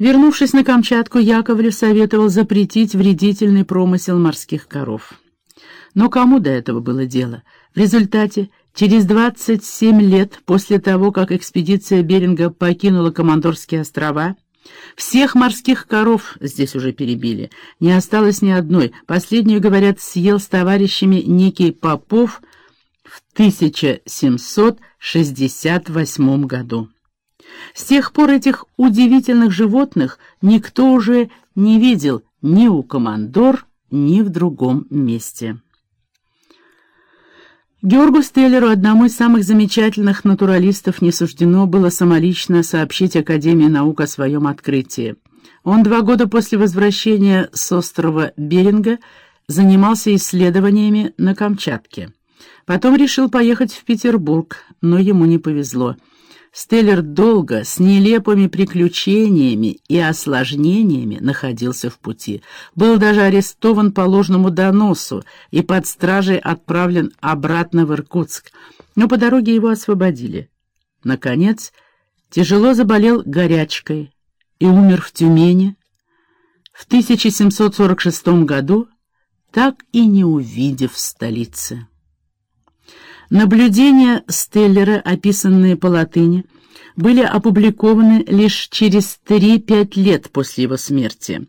Вернувшись на Камчатку, Яковлев советовал запретить вредительный промысел морских коров. Но кому до этого было дело? В результате, через 27 лет после того, как экспедиция Беринга покинула Командорские острова, всех морских коров здесь уже перебили. Не осталось ни одной. Последнюю, говорят, съел с товарищами некий Попов в 1768 году. С тех пор этих удивительных животных никто уже не видел ни у командор, ни в другом месте. Георгу Стеллеру, одному из самых замечательных натуралистов, не суждено было самолично сообщить Академии наук о своем открытии. Он два года после возвращения с острова Беринга занимался исследованиями на Камчатке. Потом решил поехать в Петербург, но ему не повезло — Стеллер долго, с нелепыми приключениями и осложнениями находился в пути. Был даже арестован по ложному доносу и под стражей отправлен обратно в Иркутск, но по дороге его освободили. Наконец, тяжело заболел горячкой и умер в Тюмени в 1746 году, так и не увидев столицы. Наблюдения Стеллера, описанные по латыни, были опубликованы лишь через 3-5 лет после его смерти.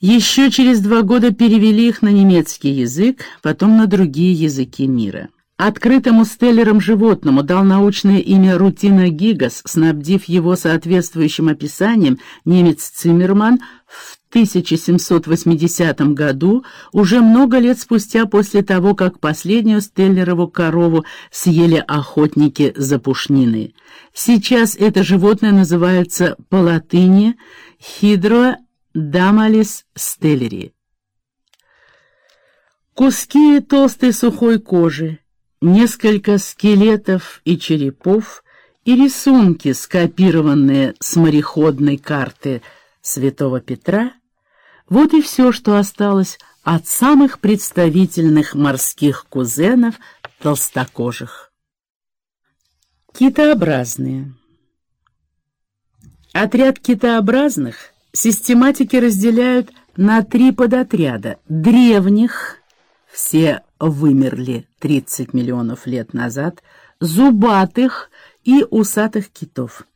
Еще через два года перевели их на немецкий язык, потом на другие языки мира. Открытому Стеллером животному дал научное имя Рутина гигас, снабдив его соответствующим описанием немец Циммерман в 1780 году, уже много лет спустя после того, как последнюю Стеллерову корову съели охотники за пушниной. Сейчас это животное называется по латыни «Hydro damalis stelleri». Куски толстой сухой кожи, несколько скелетов и черепов и рисунки, скопированные с мореходной карты Святого Петра, вот и все, что осталось от самых представительных морских кузенов толстокожих. Китообразные. Отряд китообразных систематики разделяют на три подотряда – древних, все вымерли 30 миллионов лет назад, зубатых и усатых китов.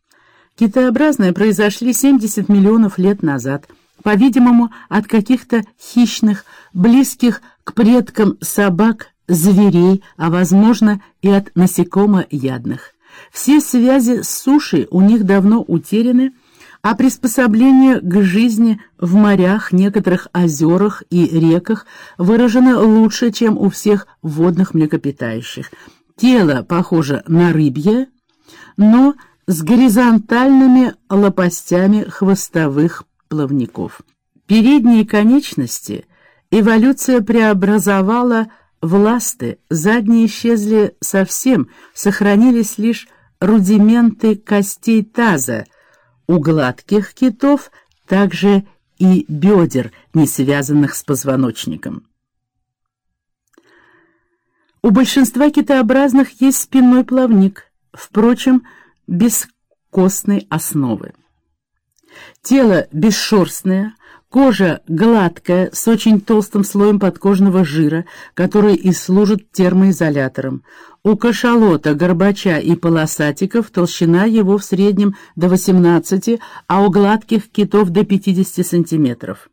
Китообразные произошли 70 миллионов лет назад, по-видимому, от каких-то хищных, близких к предкам собак, зверей, а, возможно, и от насекомоядных. Все связи с сушей у них давно утеряны, а приспособление к жизни в морях, некоторых озерах и реках выражено лучше, чем у всех водных млекопитающих. Тело похоже на рыбье, но с горизонтальными лопастями хвостовых плавников. Передние конечности эволюция преобразовала в ласты, задние исчезли совсем, сохранились лишь рудименты костей таза, у гладких китов также и бедер, не связанных с позвоночником. У большинства китообразных есть спинной плавник, впрочем, без костной основы. Тело бесшерстное, кожа гладкая, с очень толстым слоем подкожного жира, который и служит термоизолятором. У кашалота, горбача и полосатиков толщина его в среднем до 18, а у гладких китов до 50 сантиметров.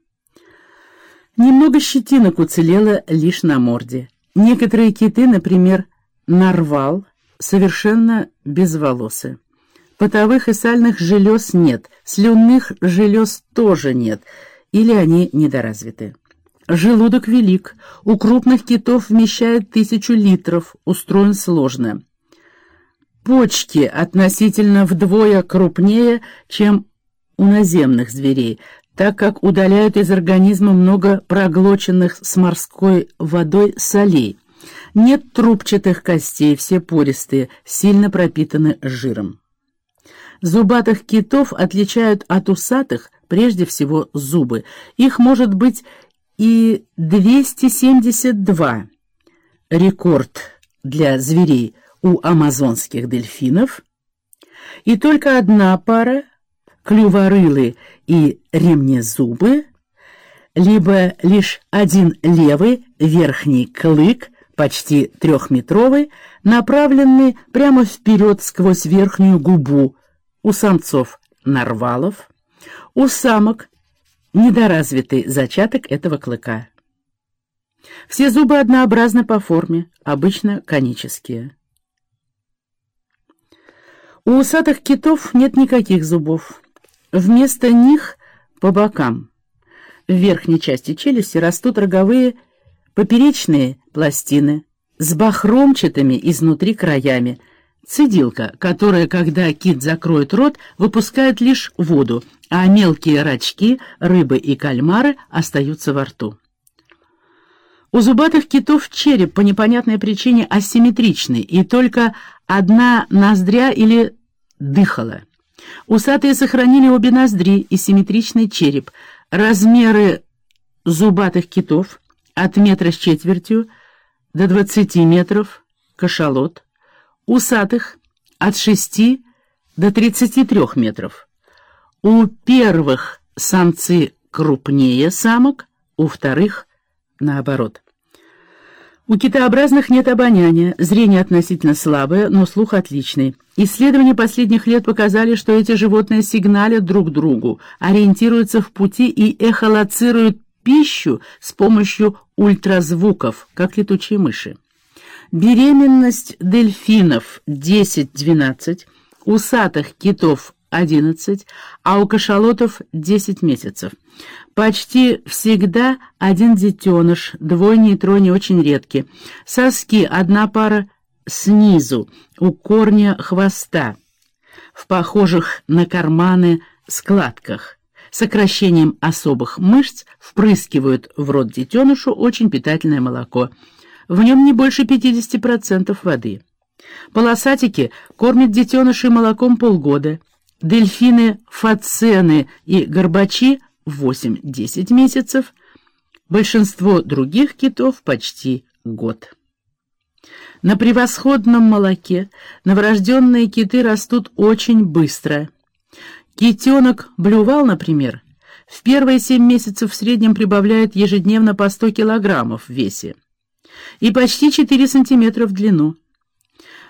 Немного щетинок уцелело лишь на морде. Некоторые киты, например, нарвал, совершенно безволосы. Потовых и сальных желез нет, слюнных желез тоже нет, или они недоразвиты. Желудок велик, у крупных китов вмещает тысячу литров, устроен сложно. Почки относительно вдвое крупнее, чем у наземных зверей, так как удаляют из организма много проглоченных с морской водой солей. Нет трубчатых костей, все пористые, сильно пропитаны жиром. Зубатых китов отличают от усатых прежде всего зубы. Их может быть и 272 рекорд для зверей у амазонских дельфинов, и только одна пара клюворылы и ремнезубы, либо лишь один левый верхний клык, почти трехметровый, направленный прямо вперед сквозь верхнюю губу у самцов нарвалов, у самок недоразвитый зачаток этого клыка. Все зубы однообразны по форме, обычно конические. У усатых китов нет никаких зубов. Вместо них по бокам, в верхней части челюсти, растут роговые поперечные пластины с бахромчатыми изнутри краями, цедилка, которая, когда кит закроет рот, выпускает лишь воду, а мелкие рачки, рыбы и кальмары остаются во рту. У зубатых китов череп по непонятной причине асимметричный, и только одна ноздря или дыхало. Усатые сохранили обе ноздри и симметричный череп. Размеры зубатых китов от метра с четвертью до двадцати метров, кашалот. Усатых от шести до тридцати трех метров. У первых самцы крупнее самок, у вторых наоборот. У китообразных нет обоняния, зрение относительно слабое, но слух отличный. Исследования последних лет показали, что эти животные сигналят друг другу, ориентируются в пути и эхолоцируют пищу с помощью ультразвуков, как летучие мыши. Беременность дельфинов 10-12, усатых китов 11, а у кашалотов 10 месяцев. Почти всегда один детеныш, двойни и тройни очень редки. Соски одна пара снизу, у корня хвоста, в похожих на карманы складках. Сокращением особых мышц впрыскивают в рот детенышу очень питательное молоко. В нем не больше 50% воды. Полосатики кормят детенышей молоком полгода. Дельфины, фацены и горбачи 8-10 месяцев, большинство других китов почти год. На превосходном молоке новорожденные киты растут очень быстро. Китенок блювал, например, в первые 7 месяцев в среднем прибавляет ежедневно по 100 килограммов в весе и почти 4 сантиметра в длину.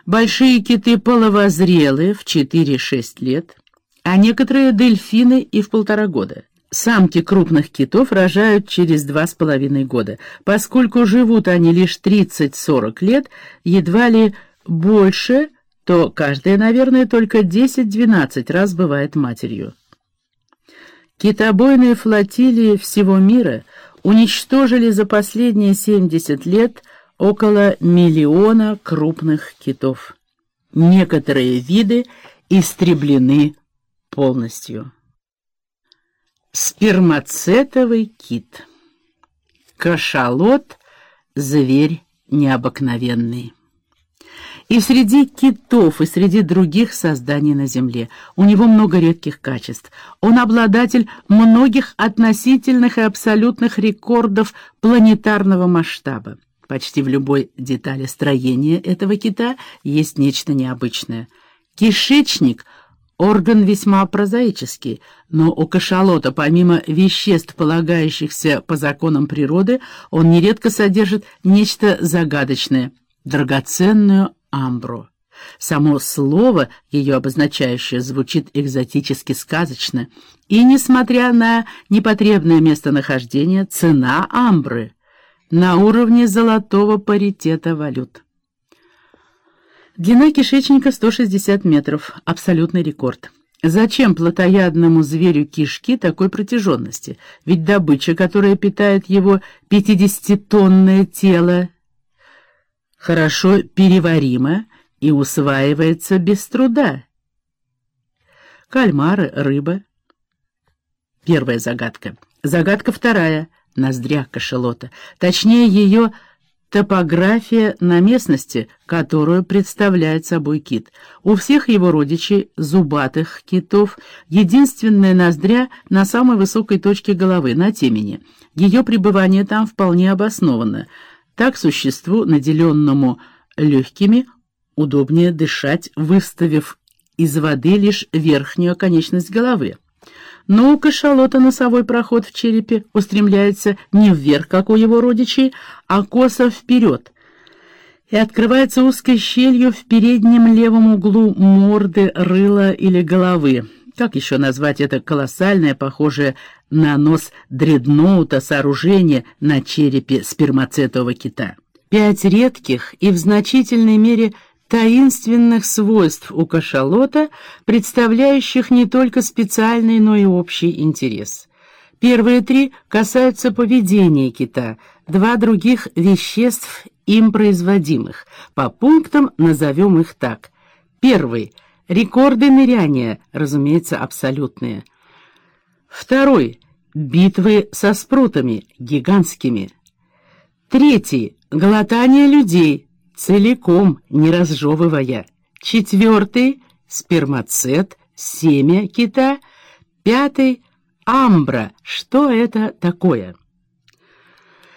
Большие киты половозрелые в 4-6 лет, а некоторые дельфины и в полтора года. Самки крупных китов рожают через два с половиной года. Поскольку живут они лишь 30-40 лет, едва ли больше, то каждая, наверное, только 10-12 раз бывает матерью. Китобойные флотилии всего мира уничтожили за последние 70 лет около миллиона крупных китов. Некоторые виды истреблены полностью. Спермацетовый кит. Кашалот — зверь необыкновенный. И среди китов, и среди других созданий на Земле. У него много редких качеств. Он обладатель многих относительных и абсолютных рекордов планетарного масштаба. Почти в любой детали строения этого кита есть нечто необычное. Кишечник — Орган весьма прозаический, но у кашалота, помимо веществ, полагающихся по законам природы, он нередко содержит нечто загадочное — драгоценную амбру. Само слово, ее обозначающее, звучит экзотически сказочно, и, несмотря на непотребное местонахождение, цена амбры на уровне золотого паритета валют. Длина кишечника 160 метров, абсолютный рекорд. Зачем плотоядному зверю кишки такой протяженности? Ведь добыча, которая питает его 50-тонное тело, хорошо переварима и усваивается без труда. Кальмары, рыба. Первая загадка. Загадка вторая. Ноздря кашелота. Точнее, ее Топография на местности, которую представляет собой кит. У всех его родичей, зубатых китов, единственная ноздря на самой высокой точке головы, на темени. Ее пребывание там вполне обосновано. Так существу, наделенному легкими, удобнее дышать, выставив из воды лишь верхнюю конечность головы. но у кашалота носовой проход в черепе устремляется не вверх, как у его родичей, а косо вперед, и открывается узкой щелью в переднем левом углу морды, рыла или головы. Как еще назвать это колоссальное, похожее на нос дредноута сооружение на черепе спермацетового кита? Пять редких и в значительной мере таинственных свойств у кашалота, представляющих не только специальный, но и общий интерес. Первые три касаются поведения кита, два других — веществ им производимых. По пунктам назовем их так. Первый — рекорды ныряния, разумеется, абсолютные. Второй — битвы со спрутами, гигантскими. Третий — глотание людей, целиком, не разжевывая. Четвертый — спермацет, семя кита. Пятый — амбра. Что это такое?